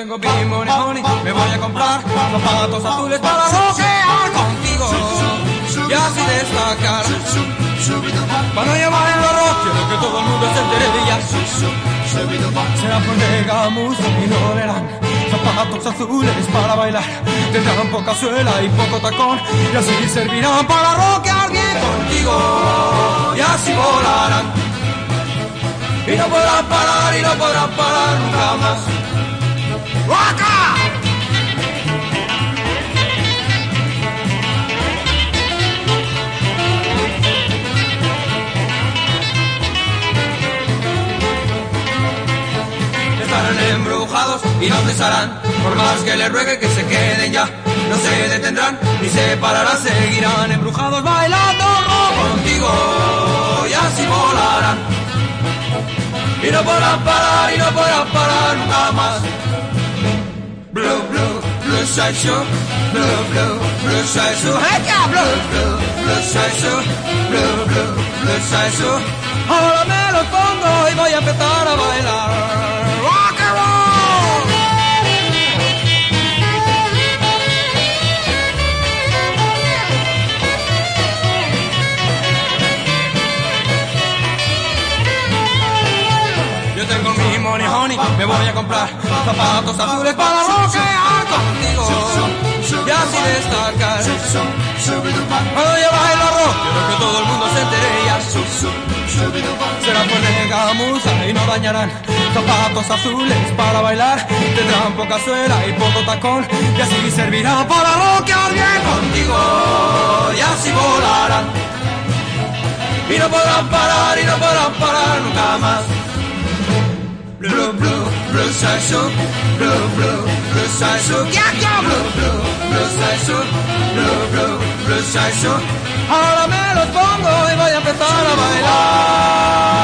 Tengo Big Money Honey, me voy a comprar zapatos azules para rockear contigo y así destacar. Para llevar en la rock, quiero que todo el mundo se entere de ella. Será por Negamus y no verán zapatos azules para bailar. Tendrán poca suela y poco tacón y así servirán para rockear bien contigo y así volarán. Y no podrán parar y no podrán parar nunca más. Estarán embrujados y no cesarán, por más que les ruegue que se queden ya. No se detendrán ni se pararán, seguirán embrujados bailando contigo y así volarán. Y no podrán parar y no podrán parar nunca más. Blue, blue, blue side show, blue, blue, blue side show, blue, blue, blue side show, blue, blue, blue side. Me voy a comprar zapatos azules para rockear contigo y así destacar. Cuando yo bailo rock, quiero que todo el mundo se entere ya. Será por gamuza y no dañarán zapatos azules para bailar. Tendrán poca suela y poco tacón y así servirá para rockear bien contigo y así volarán. Y no podrán parar y no podrán parar nunca más saxo, blow, blow, le saxo, y encore blow, blow, le saxo, blow, blow, le saxo. Ahora me los pongo y voy a empezar a bailar.